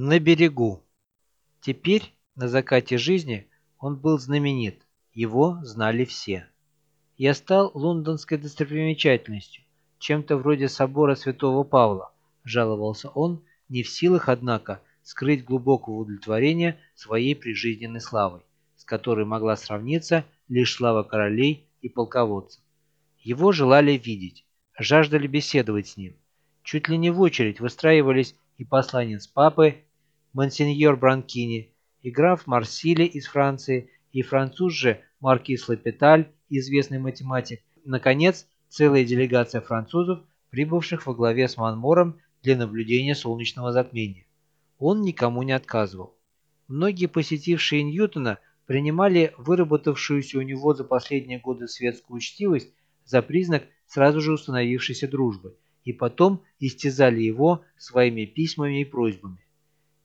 На берегу. Теперь, на закате жизни, он был знаменит, его знали все. Я стал лондонской достопримечательностью, чем-то вроде собора святого Павла, жаловался он, не в силах, однако, скрыть глубокого удовлетворения своей прижизненной славой, с которой могла сравниться лишь слава королей и полководцев. Его желали видеть, жаждали беседовать с ним. Чуть ли не в очередь выстраивались и посланец папы, монсеньор Бранкини, и граф Марсили из Франции, и француз же маркиз Лапеталь, известный математик, наконец, целая делегация французов, прибывших во главе с Манмором для наблюдения солнечного затмения. Он никому не отказывал. Многие посетившие Ньютона принимали выработавшуюся у него за последние годы светскую учтивость за признак сразу же установившейся дружбы – и потом истязали его своими письмами и просьбами.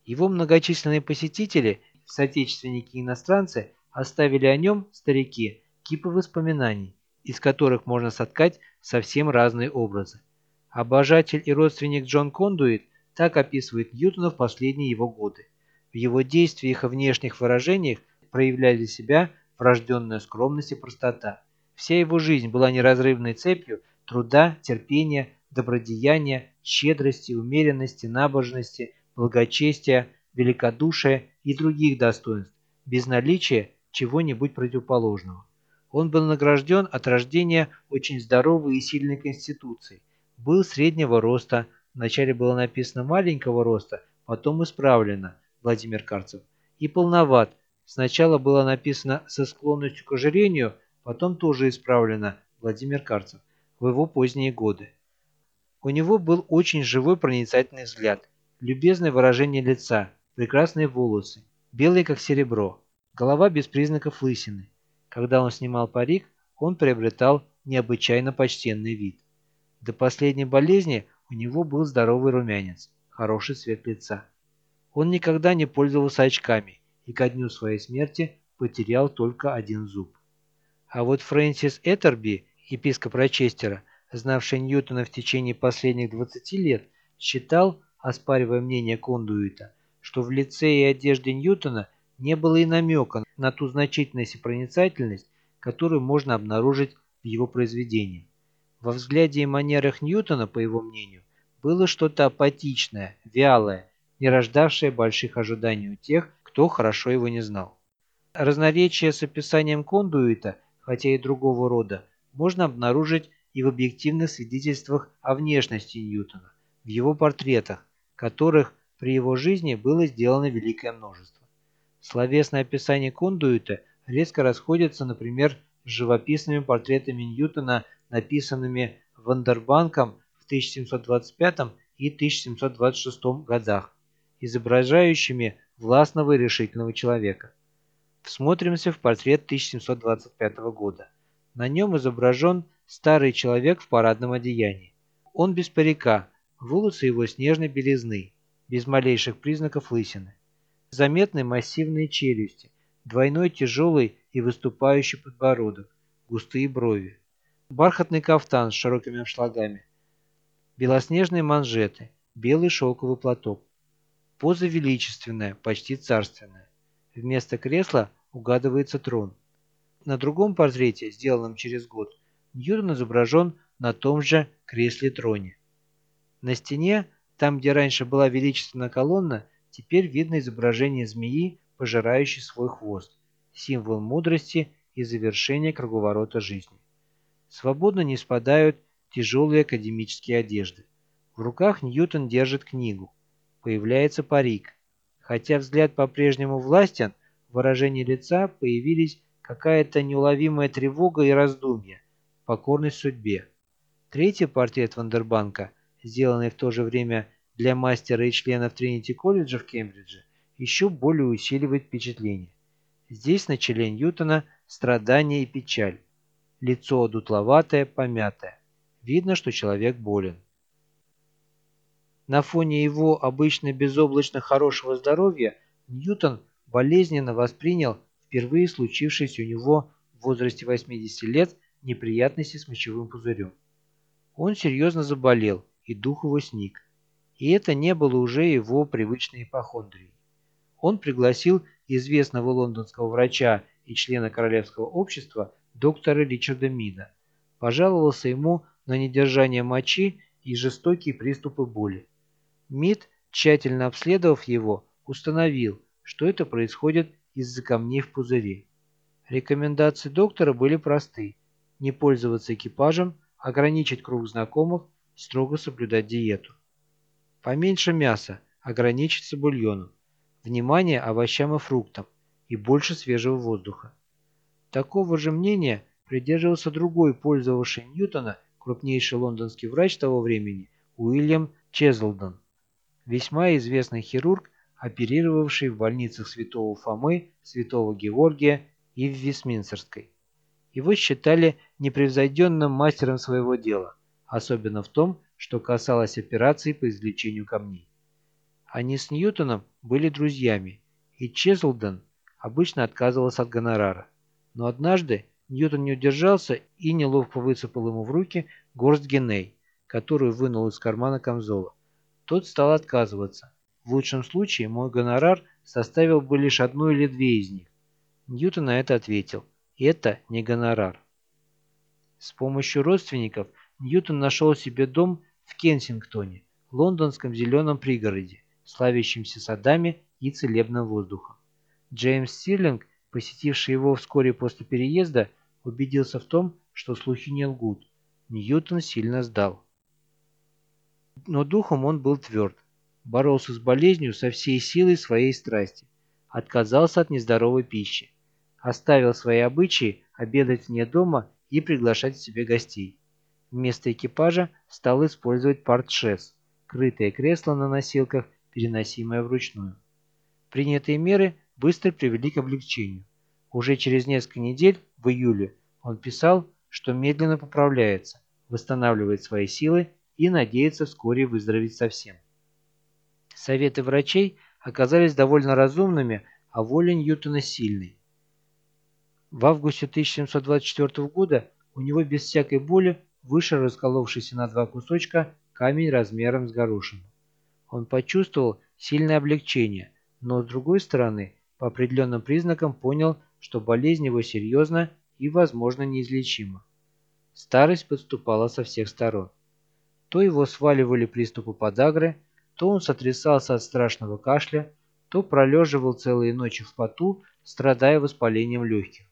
Его многочисленные посетители, соотечественники-иностранцы, оставили о нем, старики, кипы воспоминаний, из которых можно соткать совсем разные образы. Обожатель и родственник Джон Кондуит так описывает Ньютона в последние его годы. В его действиях и внешних выражениях проявляли себя врожденная скромность и простота. Вся его жизнь была неразрывной цепью труда, терпения, добродеяния, щедрости, умеренности, набожности, благочестия, великодушия и других достоинств, без наличия чего-нибудь противоположного. Он был награжден от рождения очень здоровой и сильной конституцией, был среднего роста, вначале было написано маленького роста, потом исправлено, Владимир Карцев, и полноват, сначала было написано со склонностью к ожирению, потом тоже исправлено, Владимир Карцев, в его поздние годы. У него был очень живой проницательный взгляд, любезное выражение лица, прекрасные волосы, белые как серебро, голова без признаков лысины. Когда он снимал парик, он приобретал необычайно почтенный вид. До последней болезни у него был здоровый румянец, хороший цвет лица. Он никогда не пользовался очками и ко дню своей смерти потерял только один зуб. А вот Фрэнсис Этерби, епископ Рочестера, знавший Ньютона в течение последних 20 лет, считал, оспаривая мнение Кондуита, что в лице и одежде Ньютона не было и намека на ту значительность и проницательность, которую можно обнаружить в его произведении. Во взгляде и манерах Ньютона, по его мнению, было что-то апатичное, вялое, не рождавшее больших ожиданий у тех, кто хорошо его не знал. Разноречие с описанием Кондуита, хотя и другого рода, можно обнаружить и в объективных свидетельствах о внешности Ньютона, в его портретах, которых при его жизни было сделано великое множество. Словесное описание Кондуита резко расходится, например, с живописными портретами Ньютона, написанными Вандербанком в 1725 и 1726 годах, изображающими властного и решительного человека. Всмотримся в портрет 1725 года. На нем изображен старый человек в парадном одеянии. Он без парика, волосы его снежной белизны, без малейших признаков лысины. Заметны массивные челюсти, двойной тяжелый и выступающий подбородок, густые брови. Бархатный кафтан с широкими обшлагами. Белоснежные манжеты, белый шелковый платок. Поза величественная, почти царственная. Вместо кресла угадывается трон. На другом портрете, сделанном через год, Ньютон изображен на том же кресле-троне. На стене, там где раньше была величественная колонна, теперь видно изображение змеи, пожирающей свой хвост, символ мудрости и завершения круговорота жизни. Свободно не спадают тяжелые академические одежды. В руках Ньютон держит книгу. Появляется парик. Хотя взгляд по-прежнему властен, в выражении лица появились какая-то неуловимая тревога и раздумья, покорность судьбе. Третий портрет Вандербанка, сделанный в то же время для мастера и членов Тринити-колледжа в Кембридже, еще более усиливает впечатление. Здесь на челе Ньютона страдание и печаль. Лицо дутловатое, помятое. Видно, что человек болен. На фоне его обычно безоблачно хорошего здоровья Ньютон болезненно воспринял впервые случившееся у него в возрасте 80 лет неприятности с мочевым пузырем. Он серьезно заболел, и дух его сник. И это не было уже его привычной ипохондрией. Он пригласил известного лондонского врача и члена Королевского общества доктора Ричарда Мида, пожаловался ему на недержание мочи и жестокие приступы боли. Мид, тщательно обследовав его, установил, что это происходит из-за камней в пузыре. Рекомендации доктора были просты – не пользоваться экипажем, ограничить круг знакомых, строго соблюдать диету. Поменьше мяса, ограничиться бульоном, внимание овощам и фруктам и больше свежего воздуха. Такого же мнения придерживался другой, пользовавший Ньютона, крупнейший лондонский врач того времени, Уильям Чезлдон, весьма известный хирург, оперировавший в больницах Святого Фомы, Святого Георгия и в Вестминстерской. Его считали непревзойденным мастером своего дела, особенно в том, что касалось операций по извлечению камней. Они с Ньютоном были друзьями, и Чезлден обычно отказывался от гонорара. Но однажды Ньютон не удержался и неловко высыпал ему в руки горсть геней, которую вынул из кармана камзола. Тот стал отказываться. В лучшем случае мой гонорар составил бы лишь одну или две из них. Ньютон на это ответил. Это не гонорар. С помощью родственников Ньютон нашел себе дом в Кенсингтоне, лондонском зеленом пригороде, славящимся садами и целебным воздухом. Джеймс Сирлинг, посетивший его вскоре после переезда, убедился в том, что слухи не лгут. Ньютон сильно сдал. Но духом он был тверд. Боролся с болезнью со всей силой своей страсти. Отказался от нездоровой пищи. Оставил свои обычаи обедать вне дома и приглашать к себе гостей. Вместо экипажа стал использовать портшес, крытое кресло на носилках, переносимое вручную. Принятые меры быстро привели к облегчению. Уже через несколько недель, в июле, он писал, что медленно поправляется, восстанавливает свои силы и надеется вскоре выздороветь совсем. Советы врачей оказались довольно разумными, а воля Ньютона сильной. В августе 1724 года у него без всякой боли выше расколовшийся на два кусочка камень размером с горошину. Он почувствовал сильное облегчение, но с другой стороны, по определенным признакам понял, что болезнь его серьезна и, возможно, неизлечима. Старость подступала со всех сторон. То его сваливали приступы подагры, то он сотрясался от страшного кашля, то пролеживал целые ночи в поту, страдая воспалением легких.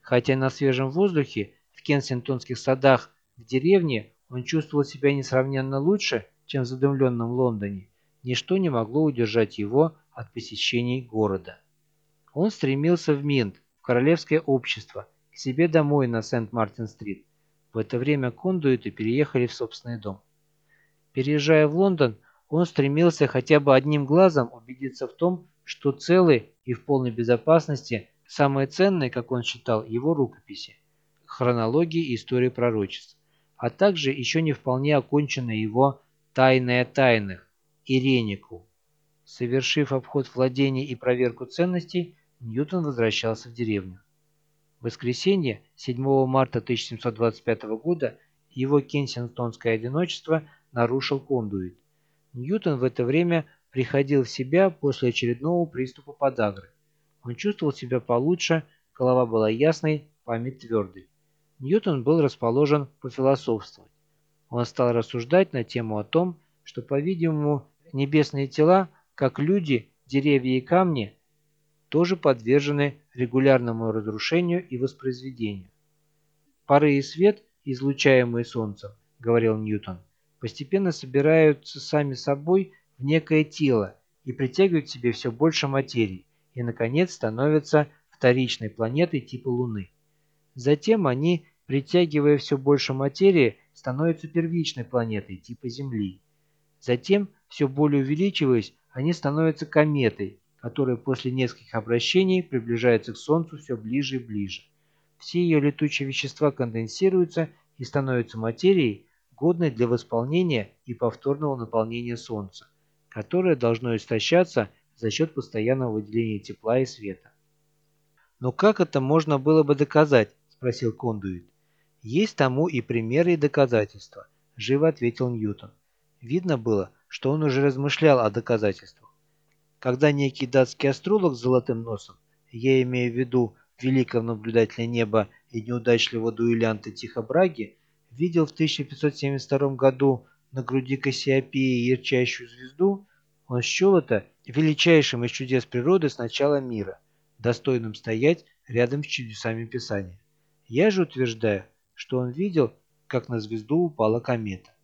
Хотя на свежем воздухе в кенсингтонских садах в деревне он чувствовал себя несравненно лучше, чем в задымленном Лондоне. Ничто не могло удержать его от посещений города. Он стремился в Минт, в Королевское общество, к себе домой на Сент-Мартин-стрит. В это время Кондуиты переехали в собственный дом. Переезжая в Лондон, он стремился хотя бы одним глазом убедиться в том, что целы и в полной безопасности самые ценные, как он считал, его рукописи, хронологии и истории пророчеств а также еще не вполне оконченная его «Тайная тайных» Иренику. Совершив обход владений и проверку ценностей, Ньютон возвращался в деревню. В воскресенье, 7 марта 1725 года, его кенсингтонское одиночество нарушил кондуит. Ньютон в это время приходил в себя после очередного приступа подагры. Он чувствовал себя получше, голова была ясной, память твердой. Ньютон был расположен пофилософствовать. Он стал рассуждать на тему о том, что, по-видимому, небесные тела, как люди, деревья и камни, тоже подвержены регулярному разрушению и воспроизведению. Пары и свет, излучаемые Солнцем, говорил Ньютон, постепенно собираются сами собой в некое тело и притягивают к себе все больше материи и, наконец, становятся вторичной планетой типа Луны. Затем они притягивая все больше материи, становятся первичной планетой типа Земли. Затем, все более увеличиваясь, они становятся кометой, которая после нескольких обращений приближается к Солнцу все ближе и ближе. Все ее летучие вещества конденсируются и становятся материей, годной для восполнения и повторного наполнения Солнца, которое должно истощаться за счет постоянного выделения тепла и света. «Но как это можно было бы доказать?» – спросил Кондуит. «Есть тому и примеры, и доказательства», – живо ответил Ньютон. Видно было, что он уже размышлял о доказательствах. Когда некий датский астролог с золотым носом, я имею в виду великого наблюдателя неба и неудачливого дуэлянта Тихобраги, видел в 1572 году на груди Кассиопеи ярчайшую звезду, он счел это величайшим из чудес природы с начала мира, достойным стоять рядом с чудесами Писания. Я же утверждаю, что он видел, как на звезду упала комета.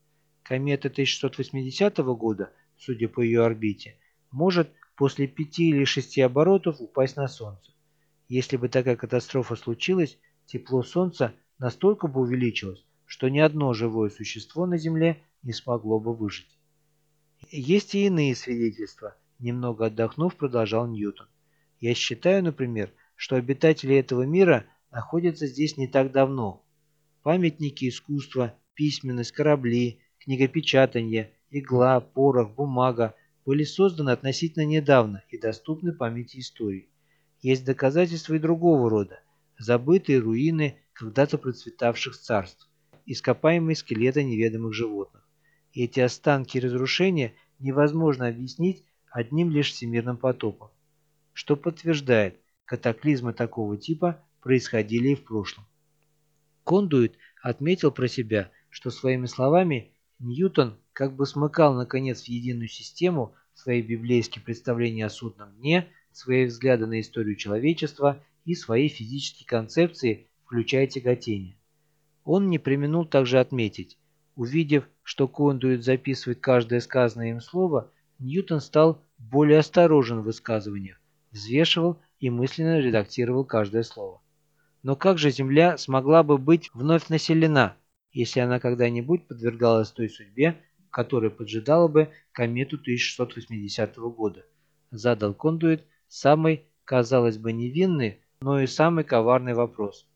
Комета 1680 года, судя по ее орбите, может после пяти или шести оборотов упасть на Солнце. Если бы такая катастрофа случилась, тепло Солнца настолько бы увеличилось, что ни одно живое существо на Земле не смогло бы выжить. Есть и иные свидетельства, немного отдохнув, продолжал Ньютон. Я считаю, например, что обитатели этого мира находятся здесь не так давно. Памятники искусства, письменность, корабли, книгопечатание, игла, порох, бумага были созданы относительно недавно и доступны памяти истории. Есть доказательства и другого рода, забытые руины когда-то процветавших царств, ископаемые скелеты неведомых животных. И эти останки разрушения невозможно объяснить одним лишь всемирным потопом, что подтверждает, катаклизмы такого типа происходили и в прошлом. Кондуит отметил про себя, что своими словами Ньютон как бы смыкал наконец в единую систему свои библейские представления о судном дне, свои взгляды на историю человечества и свои физические концепции, включая тяготение. Он не применул также отметить, увидев, что Кондуит записывает каждое сказанное им слово, Ньютон стал более осторожен в высказываниях, взвешивал и мысленно редактировал каждое слово. Но как же Земля смогла бы быть вновь населена, если она когда-нибудь подвергалась той судьбе, которая поджидала бы комету 1680 года? Задал Кондуит самый, казалось бы, невинный, но и самый коварный вопрос.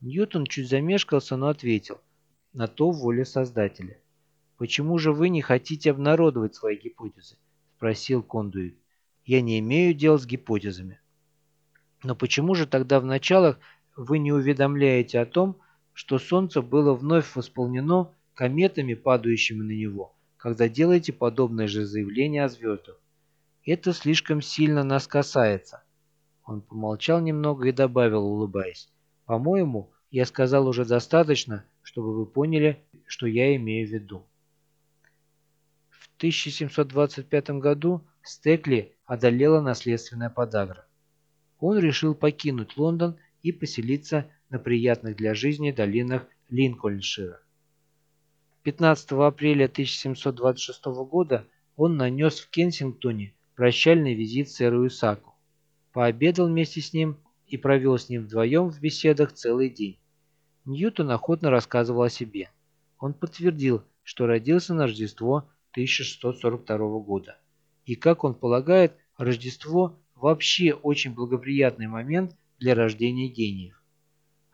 Ньютон чуть замешкался, но ответил. На то воля Создателя. «Почему же вы не хотите обнародовать свои гипотезы?» – спросил Кондуит. «Я не имею дел с гипотезами». «Но почему же тогда в началах вы не уведомляете о том, что Солнце было вновь восполнено кометами, падающими на него, когда делаете подобное же заявление о звездах? Это слишком сильно нас касается». Он помолчал немного и добавил, улыбаясь. «По-моему, я сказал уже достаточно, чтобы вы поняли, что я имею в виду». В 1725 году Стекли одолела наследственная подагра. Он решил покинуть Лондон и поселиться на приятных для жизни долинах Линкольншира. 15 апреля 1726 года он нанес в Кенсингтоне прощальный визит сэру Исаку, пообедал вместе с ним и провел с ним вдвоем в беседах целый день. Ньютон охотно рассказывал о себе. Он подтвердил, что родился на Рождество 1642 года. И, как он полагает, Рождество вообще очень благоприятный момент для рождения гениев.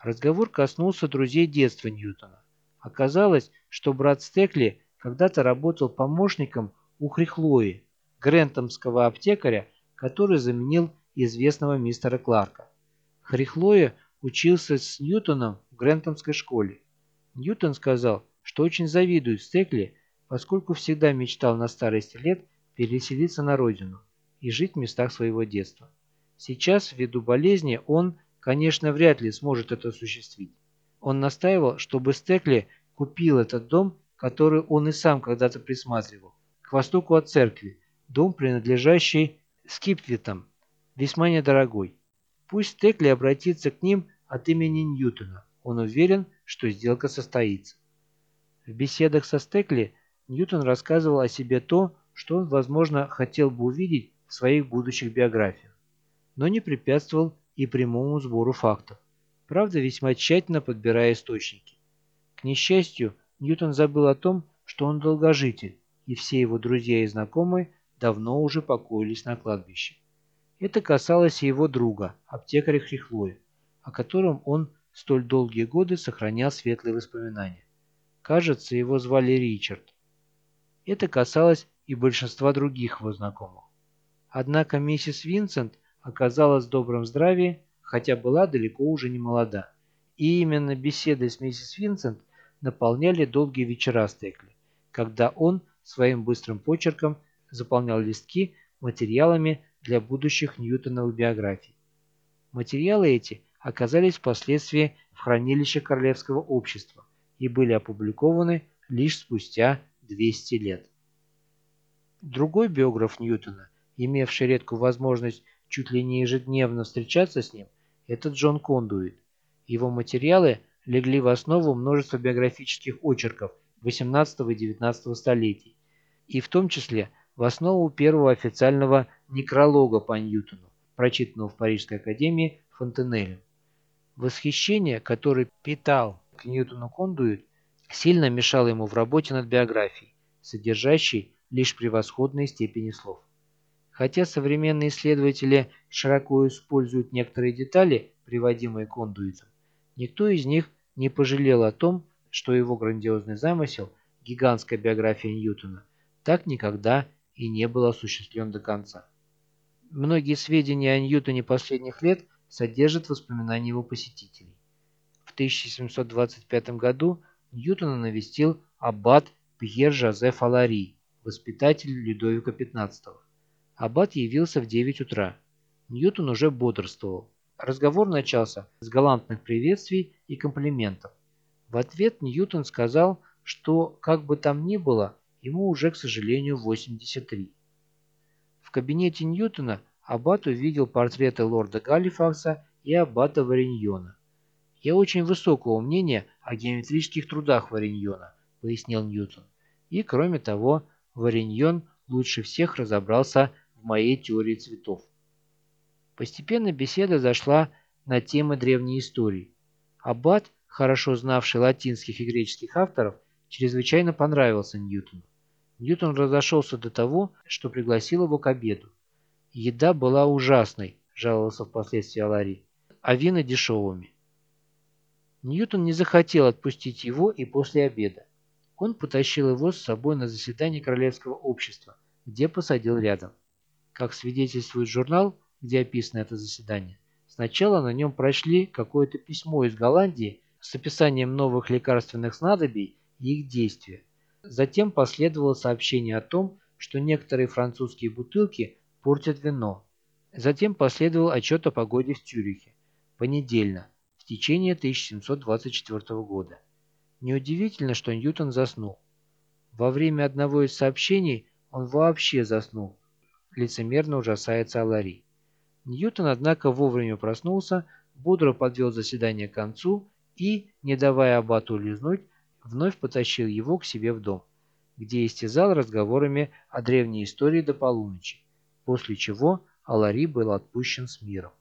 Разговор коснулся друзей детства Ньютона. Оказалось, что брат Стекли когда-то работал помощником у Хрихлои, грентомского аптекаря, который заменил известного мистера Кларка. Хрихлоя учился с Ньютоном в Грентомской школе. Ньютон сказал, что очень завидует Стекли, поскольку всегда мечтал на старости лет переселиться на родину и жить в местах своего детства. Сейчас, ввиду болезни, он, конечно, вряд ли сможет это осуществить. Он настаивал, чтобы Стекли купил этот дом, который он и сам когда-то присматривал, к востоку от церкви, дом, принадлежащий Скипвитам, весьма недорогой. Пусть Стекли обратится к ним от имени Ньютона. Он уверен, что сделка состоится. В беседах со Стекли Ньютон рассказывал о себе то, что он, возможно, хотел бы увидеть в своих будущих биографиях но не препятствовал и прямому сбору фактов, правда весьма тщательно подбирая источники. К несчастью, Ньютон забыл о том, что он долгожитель, и все его друзья и знакомые давно уже покоились на кладбище. Это касалось и его друга, аптекаря Хрихлоя, о котором он столь долгие годы сохранял светлые воспоминания. Кажется, его звали Ричард. Это касалось и большинства других его знакомых. Однако миссис Винсент оказалась в добром здравии, хотя была далеко уже не молода. И именно беседы с миссис Винсент наполняли долгие вечера Стекли, когда он своим быстрым почерком заполнял листки материалами для будущих Ньютоновых биографий. Материалы эти оказались впоследствии в хранилище Королевского общества и были опубликованы лишь спустя 200 лет. Другой биограф Ньютона, имевший редкую возможность чуть ли не ежедневно встречаться с ним, это Джон Кондуит. Его материалы легли в основу множества биографических очерков XVIII и XIX столетий, и в том числе в основу первого официального некролога по Ньютону, прочитанного в Парижской академии Фонтенелем. Восхищение, которое питал к Ньютону Кондуит, сильно мешало ему в работе над биографией, содержащей лишь превосходные степени слов. Хотя современные исследователи широко используют некоторые детали, приводимые Кондуитом, никто из них не пожалел о том, что его грандиозный замысел, гигантская биография Ньютона, так никогда и не был осуществлен до конца. Многие сведения о Ньютоне последних лет содержат воспоминания его посетителей. В 1725 году Ньютона навестил аббат Пьер Жозеф Алари, воспитатель Людовика XV. Аббат явился в 9 утра. Ньютон уже бодрствовал. Разговор начался с галантных приветствий и комплиментов. В ответ Ньютон сказал, что, как бы там ни было, ему уже, к сожалению, 83. В кабинете Ньютона Аббат увидел портреты лорда Галифакса и аббата Вариньона. «Я очень высокого мнения о геометрических трудах Вариньона», — пояснил Ньютон. «И, кроме того, Вариньон лучше всех разобрался моей теории цветов». Постепенно беседа зашла на темы древней истории. Аббат, хорошо знавший латинских и греческих авторов, чрезвычайно понравился Ньютону. Ньютон разошелся до того, что пригласил его к обеду. Еда была ужасной, жаловался впоследствии Алари, а вина дешевыми. Ньютон не захотел отпустить его и после обеда. Он потащил его с собой на заседание Королевского общества, где посадил рядом. Как свидетельствует журнал, где описано это заседание, сначала на нем прочли какое-то письмо из Голландии с описанием новых лекарственных снадобий и их действия. Затем последовало сообщение о том, что некоторые французские бутылки портят вино. Затем последовал отчет о погоде в Цюрихе, понедельно, в течение 1724 года. Неудивительно, что Ньютон заснул. Во время одного из сообщений он вообще заснул, лицемерно ужасается Алари. Ньютон, однако, вовремя проснулся, бодро подвел заседание к концу и, не давая аббату улизнуть, вновь потащил его к себе в дом, где истязал разговорами о древней истории до полуночи после чего Алари был отпущен с миром.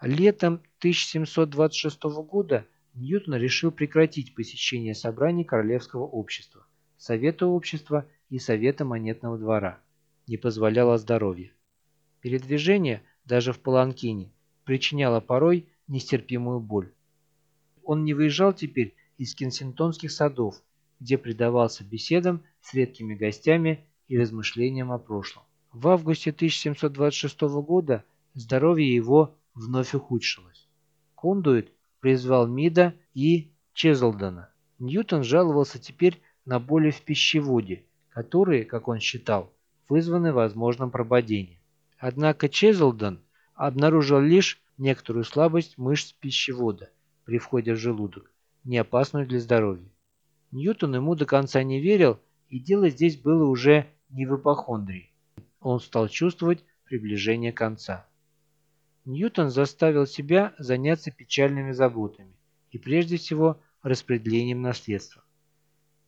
Летом 1726 года Ньютон решил прекратить посещение собраний Королевского общества, Совета общества и Совета монетного двора. Не позволяло здоровье. Передвижение, даже в Паланкине, причиняло порой нестерпимую боль. Он не выезжал теперь из кенсингтонских садов, где предавался беседам с редкими гостями и размышлениям о прошлом. В августе 1726 года здоровье его вновь ухудшилось. Кондуит призвал Мида и Чезлдона. Ньютон жаловался теперь на боли в пищеводе, которые, как он считал, вызваны возможным прободением. Однако Чезлдон обнаружил лишь некоторую слабость мышц пищевода при входе в желудок, не опасную для здоровья. Ньютон ему до конца не верил, и дело здесь было уже не в ипохондрии. Он стал чувствовать приближение конца. Ньютон заставил себя заняться печальными заботами и прежде всего распределением наследства.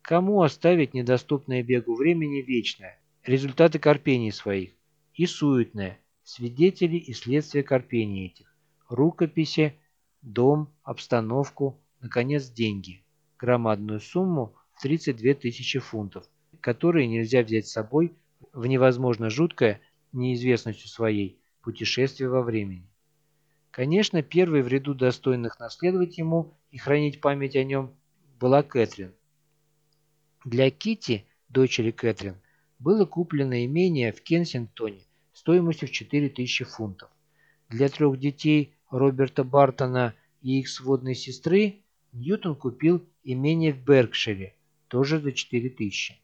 Кому оставить недоступное бегу времени вечное, результаты корпений своих, и суетное, свидетели и следствия корпений этих, рукописи, дом, обстановку, наконец деньги, громадную сумму в 32 тысячи фунтов, которые нельзя взять с собой в невозможно жуткое, неизвестностью своей, путешествие во времени. Конечно, первой в ряду достойных наследовать ему и хранить память о нем была Кэтрин. Для Кити, дочери Кэтрин, было куплено имение в Кенсингтоне стоимостью в 4000 фунтов. Для трех детей Роберта Бартона и их сводной сестры Ньютон купил имение в Беркшире тоже за 4000.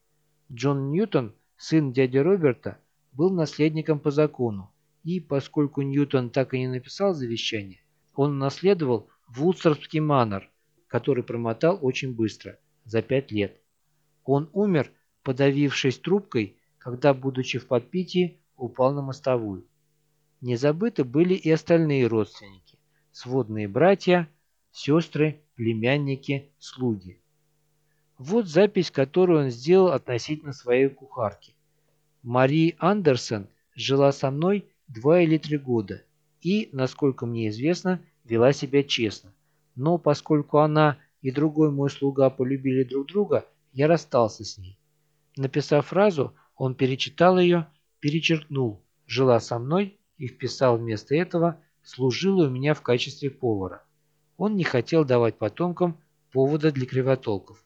Джон Ньютон, сын дяди Роберта, был наследником по закону, и, поскольку Ньютон так и не написал завещание, он наследовал Вудсорский манор, который промотал очень быстро, за пять лет. Он умер, подавившись трубкой, когда, будучи в подпитии, упал на мостовую. Не забыты были и остальные родственники, сводные братья, сестры, племянники, слуги. Вот запись, которую он сделал относительно своей кухарки. Мари Андерсон жила со мной два или три года и, насколько мне известно, вела себя честно. Но поскольку она и другой мой слуга полюбили друг друга, я расстался с ней. Написав фразу, он перечитал ее, перечеркнул «жила со мной» и вписал вместо этого «служила у меня в качестве повара». Он не хотел давать потомкам повода для кривотолков.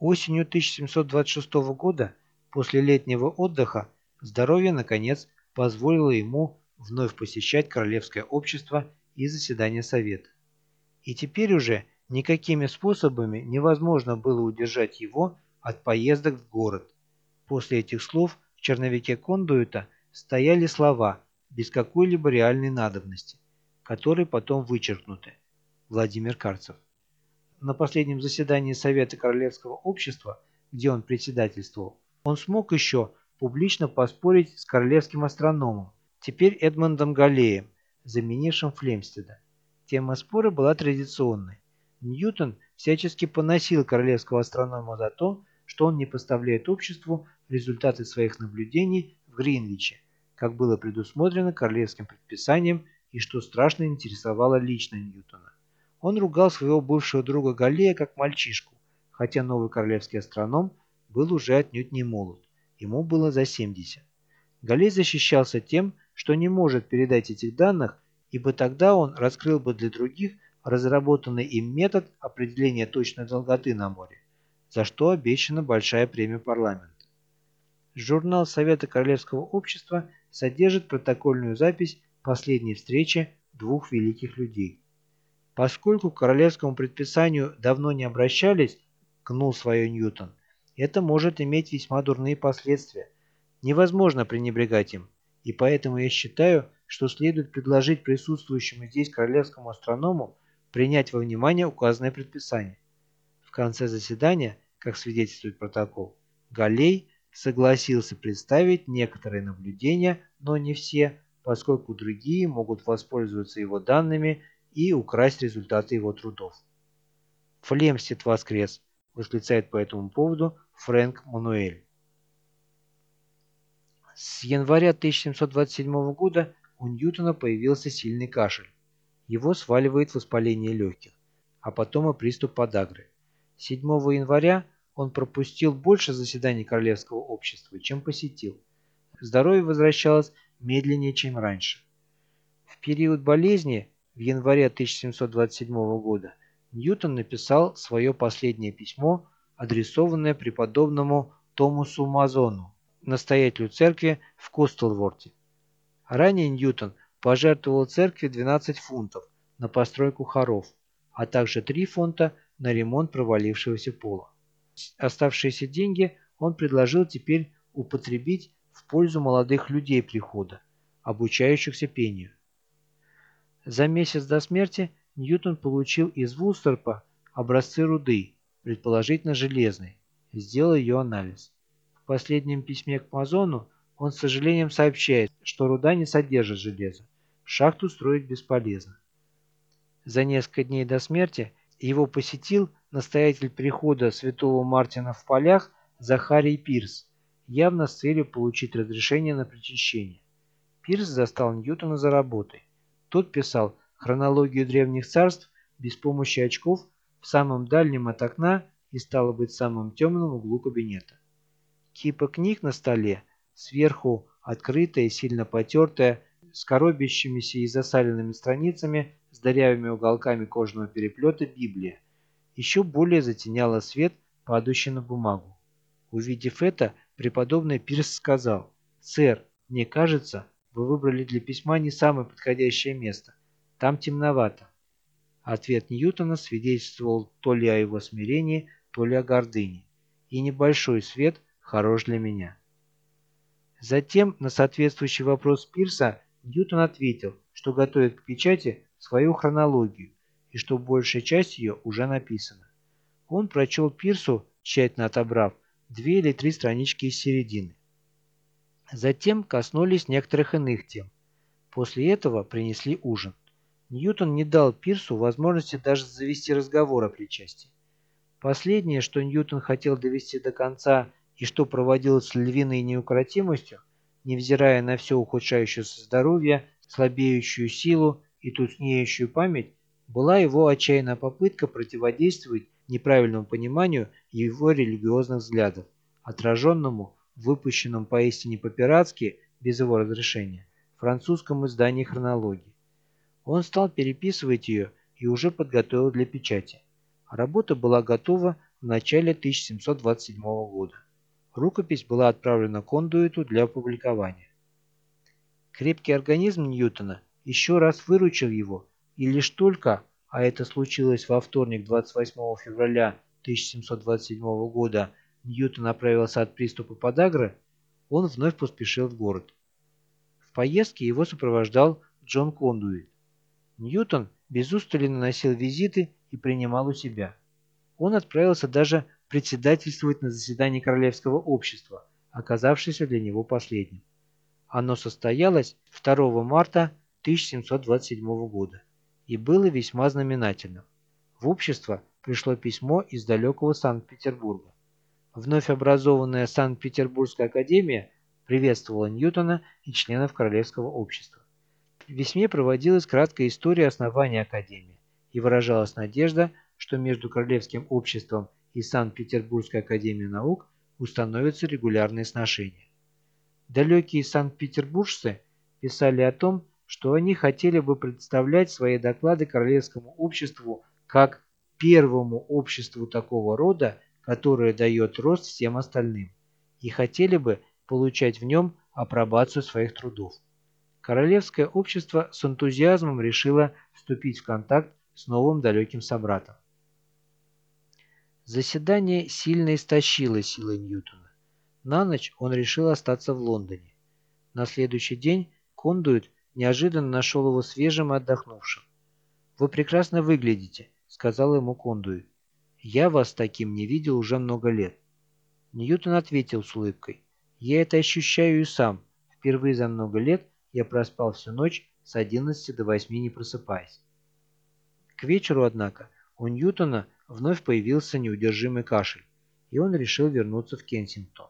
Осенью 1726 года, после летнего отдыха, здоровье, наконец, позволило ему вновь посещать Королевское общество и заседания Совета. И теперь уже никакими способами невозможно было удержать его от поездок в город. После этих слов в черновике Кондуита стояли слова без какой-либо реальной надобности, которые потом вычеркнуты. Владимир Карцев. На последнем заседании Совета Королевского общества, где он председательствовал, он смог еще публично поспорить с королевским астрономом, теперь Эдмондом Галлеем, заменившим Флемстеда. Тема спора была традиционной. Ньютон всячески поносил королевского астронома за то, что он не поставляет обществу результаты своих наблюдений в Гринвиче, как было предусмотрено королевским предписанием и что страшно интересовало лично Ньютона. Он ругал своего бывшего друга Галлея как мальчишку, хотя новый королевский астроном был уже отнюдь не молод, ему было за 70. Галлей защищался тем, что не может передать этих данных, ибо тогда он раскрыл бы для других разработанный им метод определения точной долготы на море за что обещана большая премия парламента. Журнал Совета Королевского общества содержит протокольную запись последней встречи двух великих людей. Поскольку к королевскому предписанию давно не обращались, кнул свое Ньютон, это может иметь весьма дурные последствия. Невозможно пренебрегать им, и поэтому я считаю, что следует предложить присутствующему здесь королевскому астроному принять во внимание указанное предписание. В конце заседания как свидетельствует протокол, Галей согласился представить некоторые наблюдения, но не все, поскольку другие могут воспользоваться его данными и украсть результаты его трудов. «Флемстед воскрес!» – восклицает по этому поводу Фрэнк Мануэль. С января 1727 года у Ньютона появился сильный кашель. Его сваливает воспаление легких, а потом и приступ подагры. 7 января он пропустил больше заседаний Королевского общества, чем посетил. Здоровье возвращалось медленнее, чем раньше. В период болезни, в январе 1727 года, Ньютон написал свое последнее письмо, адресованное преподобному Томасу Мазону, настоятелю церкви в Костелворте. Ранее Ньютон пожертвовал церкви 12 фунтов на постройку хоров, а также 3 фунта на ремонт провалившегося пола. Оставшиеся деньги он предложил теперь употребить в пользу молодых людей прихода, обучающихся пению. За месяц до смерти Ньютон получил из Вустерпа образцы руды, предположительно железной, сделал ее анализ. В последнем письме к Мазону он с сожалением сообщает, что руда не содержит железа, шахту строить бесполезно. За несколько дней до смерти его посетил настоятель прихода святого Мартина в полях Захарий Пирс, явно с целью получить разрешение на причащение. Пирс застал Ньютона за работой. Тот писал хронологию древних царств без помощи очков в самом дальнем от окна и стало быть самом темном углу кабинета. Кипа книг на столе, сверху открытая, сильно потертая, с коробящимися и засаленными страницами, с дырявыми уголками кожаного переплета Библия – еще более затеняла свет, падающий на бумагу. Увидев это, преподобный Пирс сказал, «Сэр, мне кажется, вы выбрали для письма не самое подходящее место. Там темновато». Ответ Ньютона свидетельствовал то ли о его смирении, то ли о гордыне. и небольшой свет хорош для меня. Затем на соответствующий вопрос Пирса Ньютон ответил, что готовит к печати свою хронологию и что большая часть ее уже написана. Он прочел Пирсу, тщательно отобрав, две или три странички из середины. Затем коснулись некоторых иных тем. После этого принесли ужин. Ньютон не дал Пирсу возможности даже завести разговор о причастии. Последнее, что Ньютон хотел довести до конца и что проводилось с львиной неукротимостью, невзирая на все ухудшающееся здоровье, слабеющую силу и тускнеющую память, была его отчаянная попытка противодействовать неправильному пониманию его религиозных взглядов, отраженному в выпущенном поистине по-пиратски, без его разрешения, французском издании хронологии. Он стал переписывать ее и уже подготовил для печати. Работа была готова в начале 1727 года. Рукопись была отправлена Кондуиту для опубликования. Крепкий организм Ньютона еще раз выручил его, и лишь только, а это случилось во вторник 28 февраля 1727 года, Ньютон оправился от приступа подагры, он вновь поспешил в город. В поездке его сопровождал Джон Кондуит. Ньютон без устали наносил визиты и принимал у себя. Он отправился даже председательствовать на заседании Королевского общества, оказавшееся для него последним. Оно состоялось 2 марта 1727 года и было весьма знаменательным. В общество пришло письмо из далекого Санкт-Петербурга. Вновь образованная Санкт-Петербургская академия приветствовала Ньютона и членов Королевского общества. В письме проводилась краткая история основания Академии и выражалась надежда, что между Королевским обществом и Санкт-Петербургской академией наук установятся регулярные сношения. Далекие санкт-петербуржцы писали о том, что они хотели бы представлять свои доклады Королевскому обществу как первому обществу такого рода, которое дает рост всем остальным, и хотели бы получать в нем апробацию своих трудов. Королевское общество с энтузиазмом решило вступить в контакт с новым далеким собратом. Заседание сильно истощило силы Ньютона. На ночь он решил остаться в Лондоне. На следующий день Кондуит неожиданно нашел его свежим и отдохнувшим. «Вы прекрасно выглядите», — сказал ему Кондуит. «Я вас таким не видел уже много лет». Ньютон ответил с улыбкой. «Я это ощущаю и сам. Впервые за много лет я проспал всю ночь с 11 до 8 не просыпаясь. К вечеру, однако, у Ньютона вновь появился неудержимый кашель, и он решил вернуться в Кенсингтон.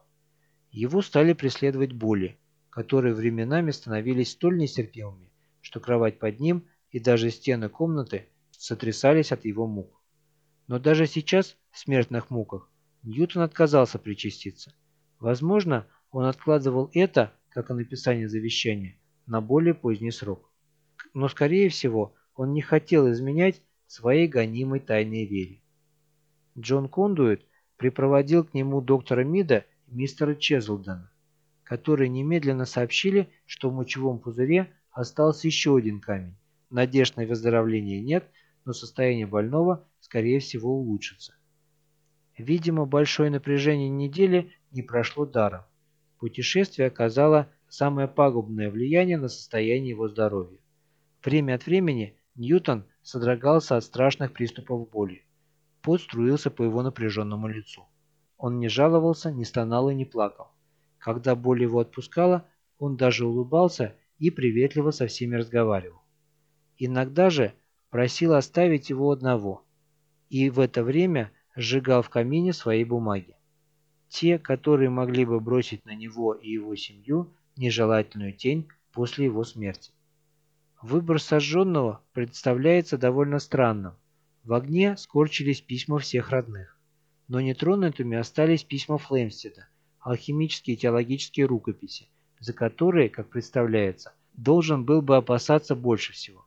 Его стали преследовать боли, которые временами становились столь нестерпимыми, что кровать под ним и даже стены комнаты сотрясались от его мук. Но даже сейчас, в смертных муках, Ньютон отказался причаститься. Возможно, он откладывал это, как и написание завещания, на более поздний срок. Но, скорее всего, он не хотел изменять своей гонимой тайной вере. Джон Кондуит припроводил к нему доктора Мида и мистера Чезлдена, которые немедленно сообщили, что в мочевом пузыре остался еще один камень. Надежд на выздоровление нет, но состояние больного, скорее всего, улучшится. Видимо, большое напряжение недели не прошло даром. Путешествие оказало самое пагубное влияние на состояние его здоровья. Время от времени Ньютон содрогался от страшных приступов боли. Пот струился по его напряженному лицу. Он не жаловался, не стонал и не плакал. Когда боль его отпускала, он даже улыбался и приветливо со всеми разговаривал. Иногда же просил оставить его одного, и в это время сжигал в камине свои бумаги. Те, которые могли бы бросить на него и его семью нежелательную тень после его смерти. Выбор сожженного представляется довольно странным. В огне скорчились письма всех родных. Но нетронутыми остались письма Флемстеда, алхимические и теологические рукописи, за которые, как представляется, должен был бы опасаться больше всего.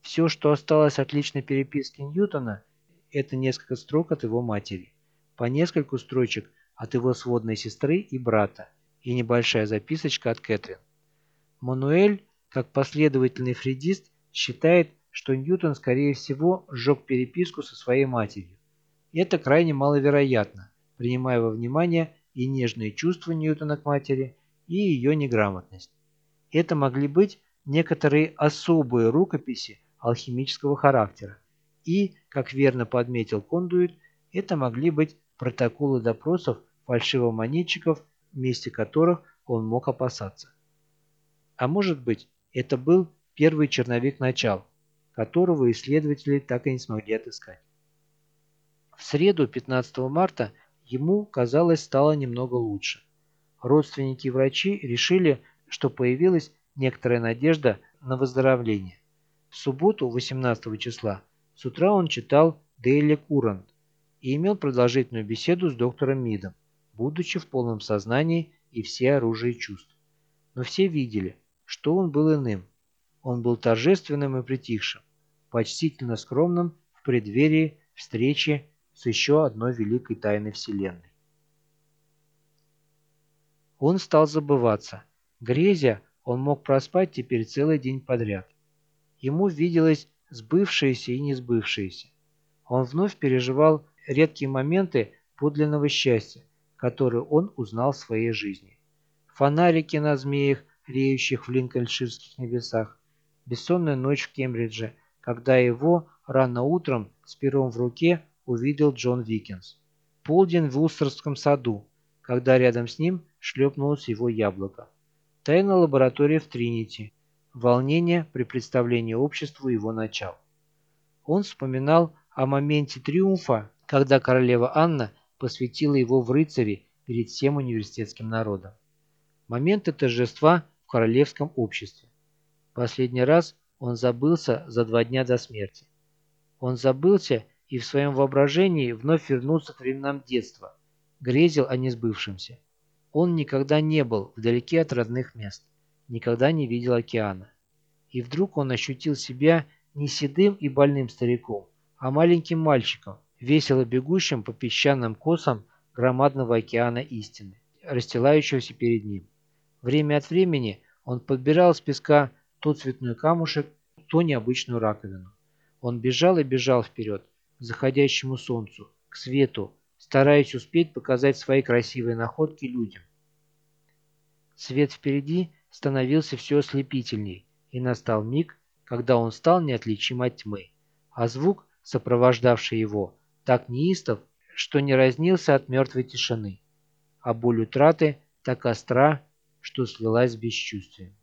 Все, что осталось от личной переписки Ньютона, это несколько строк от его матери, по нескольку строчек от его сводной сестры и брата, и небольшая записочка от Кэтрин. Мануэль, как последовательный фридист, считает, что Ньютон, скорее всего, сжег переписку со своей матерью. И это крайне маловероятно, принимая во внимание и нежные чувства Ньютона к матери, и ее неграмотность. Это могли быть некоторые особые рукописи алхимического характера, и, как верно подметил Кондуит, это могли быть протоколы допросов фальшивомонетчиков, вместе которых он мог опасаться. А может быть, это был первый черновик начал, которого исследователи так и не смогли отыскать. В среду 15 марта ему, казалось, стало немного лучше. Родственники и врачи решили, что появилась некоторая надежда на выздоровление. В субботу, 18 числа, с утра он читал Daily Current и имел продолжительную беседу с доктором Мидом, будучи в полном сознании и все оружие чувств. Но все видели, что он был иным. Он был торжественным и притихшим, почтительно скромным в преддверии встречи с еще одной великой тайной Вселенной. Он стал забываться. Грезя, он мог проспать теперь целый день подряд. Ему виделось сбывшееся и несбывшееся. Он вновь переживал редкие моменты подлинного счастья, которые он узнал в своей жизни. Фонарики на змеях, реющих в линкольнширских небесах, бессонная ночь в Кембридже, когда его рано утром с пером в руке увидел Джон Викинс. Полдень в Устерском саду, когда рядом с ним шлепнулось его яблоко. Тайная лаборатория в Тринити. Волнение при представлении обществу его начал. Он вспоминал о моменте триумфа, когда королева Анна посвятила его в рыцари перед всем университетским народом. Моменты торжества в королевском обществе. Последний раз он забылся за два дня до смерти. Он забылся и в своем воображении вновь вернулся к временам детства, грезил о несбывшемся. Он никогда не был вдалеке от родных мест, никогда не видел океана. И вдруг он ощутил себя не седым и больным стариком, а маленьким мальчиком, весело бегущим по песчаным косам громадного океана истины, расстилающегося перед ним. Время от времени он подбирал с песка то цветной камушек, то необычную раковину. Он бежал и бежал вперед, к заходящему солнцу, к свету, стараясь успеть показать свои красивые находки людям. Свет впереди становился все ослепительней, и настал миг, когда он стал неотличим от тьмы, а звук, сопровождавший его, так неистов, что не разнился от мертвой тишины, а боль утраты так остра, что слилась с бесчувствием.